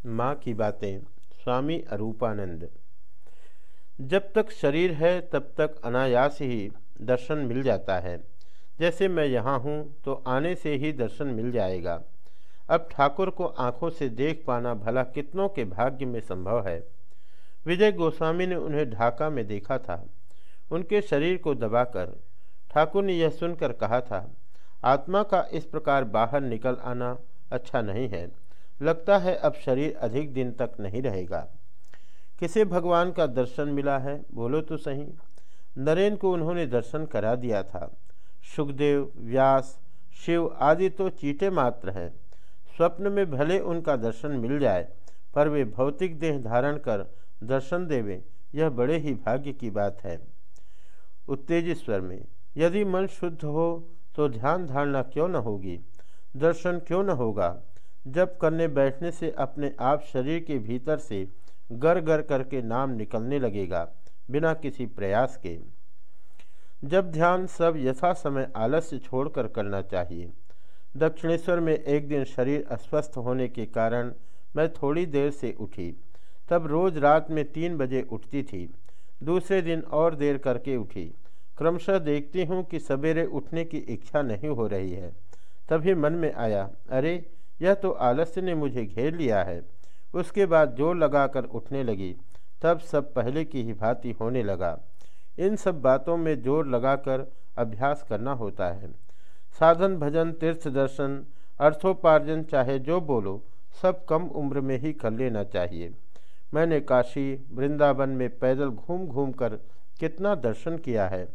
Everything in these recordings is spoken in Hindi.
माँ की बातें, स्वामी अरूपानंद। जब तक शरीर है, तब तक अनायास ही दर्शन मिल जाता है। जैसे मैं यहाँ हूँ तो आने से ही दर्शन मिल जाएगा। अब ठाकुर को आँखों से देख पाना भला कितनों के भाग्य में संभव है। विजय गोस्वामी ने उन्हें ढाका में देखा था। उनके शरीर को दबाकर ठाकुर ने यह सुनकर कहा था, आत्मा का इस प्रकार बाहर निकल आना अच्छा नहीं है। लगता है अब शरीर अधिक दिन तक नहीं रहेगा। किसे भगवान का दर्शन मिला है? बोलो तो सही। नरेन को उन्होंने दर्शन करा दिया था। सुखदेव, व्यास, शिव आदि तो चीटे मात्र हैं। स्वप्न में भले उनका दर्शन मिल जाए, पर वे भौतिक देह धारण कर दर्शन देवे, यह बड़े ही भाग्य की बात है। उत्तेजेश्वर में, यदि मन शुद्ध हो तो ध्यान धारणा क्यों न होगी? दर्शन क्यों न होगा? जब करने बैठने से अपने आप शरीर के भीतर से गर गर करके नाम निकलने लगेगा, बिना किसी प्रयास के। जब ध्यान सब यथा समय आलस्य छोड़कर करना चाहिए। दक्षिणेश्वर में एक दिन शरीर अस्वस्थ होने के कारण मैं थोड़ी देर से उठी। तब रोज रात में तीन बजे उठती थी। दूसरे दिन और देर करके उठी। क्रमशः देखती हूँ कि सवेरे उठने की इच्छा नहीं हो रही है। तभी मन में आया, अरे यह तो आलस्य ने मुझे घेर लिया है। उसके बाद ज़ोर लगाकर उठने लगी। तब सब पहले की ही भांति होने लगा। इन सब बातों में ज़ोर लगाकर अभ्यास करना होता है। साधन, भजन, तीर्थ दर्शन, अर्थोपार्जन, चाहे जो बोलो, सब कम उम्र में ही कर लेना चाहिए। मैंने काशी, वृंदावन में पैदल घूम घूम कर कितना दर्शन किया है।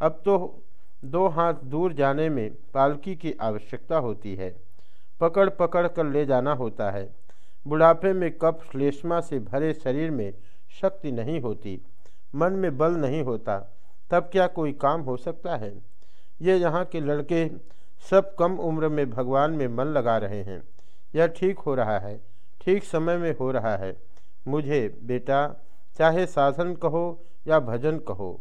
अब तो दो हाथ दूर जाने में पालकी की आवश्यकता होती है। पकड़ पकड़ कर ले जाना होता है। बुढ़ापे में कप श्लेष्मा से भरे शरीर में शक्ति नहीं होती, मन में बल नहीं होता, तब क्या कोई काम हो सकता है? ये यहाँ के लड़के सब कम उम्र में भगवान में मन लगा रहे हैं। यह ठीक हो रहा है, ठीक समय में हो रहा है। मुझे, बेटा, चाहे साधन कहो या भजन कहो,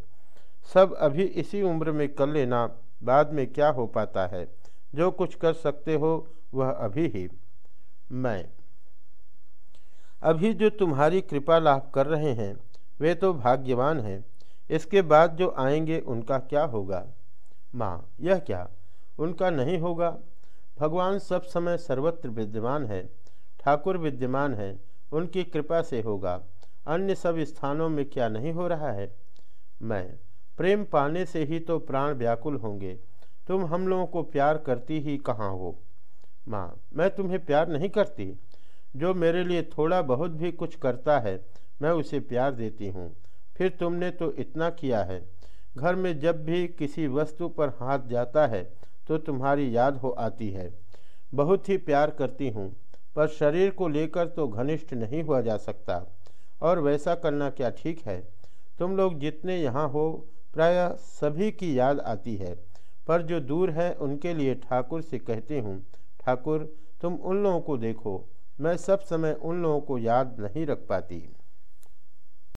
सब अभी इसी उम्र में कर लेना, बाद में क्या हो पाता है? जो कुछ कर सकते हो वह अभी ही मैं। अभी जो तुम्हारी कृपा लाभ कर रहे हैं, वे तो भाग्यवान हैं। इसके बाद जो आएँगे, उनका क्या होगा? माँ, यह क्या? उनका नहीं होगा। भगवान सब समय सर्वत्र विद्यमान है, ठाकुर विद्यमान है, उनकी कृपा से होगा। अन्य सब स्थानों में क्या नहीं हो रहा है? मैं, प्रेम पाने से ही तो प्राण व्याकुल होंगे। तुम हम लोगों को प्यार करती ही कहाँ हो? माँ, मैं तुम्हें प्यार नहीं करती। जो मेरे लिए थोड़ा बहुत भी कुछ करता है, मैं उसे प्यार देती हूँ। फिर तुमने तो इतना किया है। घर में जब भी किसी वस्तु पर हाथ जाता है तो तुम्हारी याद हो आती है। बहुत ही प्यार करती हूँ, पर शरीर को लेकर तो घनिष्ठ नहीं हुआ जा सकता। और वैसा करना क्या ठीक है? तुम लोग जितने यहाँ हो, प्राय सभी की याद आती है, पर जो दूर है, उनके लिए ठाकुर से कहती हूँ ठाकुर, तुम उन लोगों को देखो। मैं सब समय उन लोगों को याद नहीं रख पाती।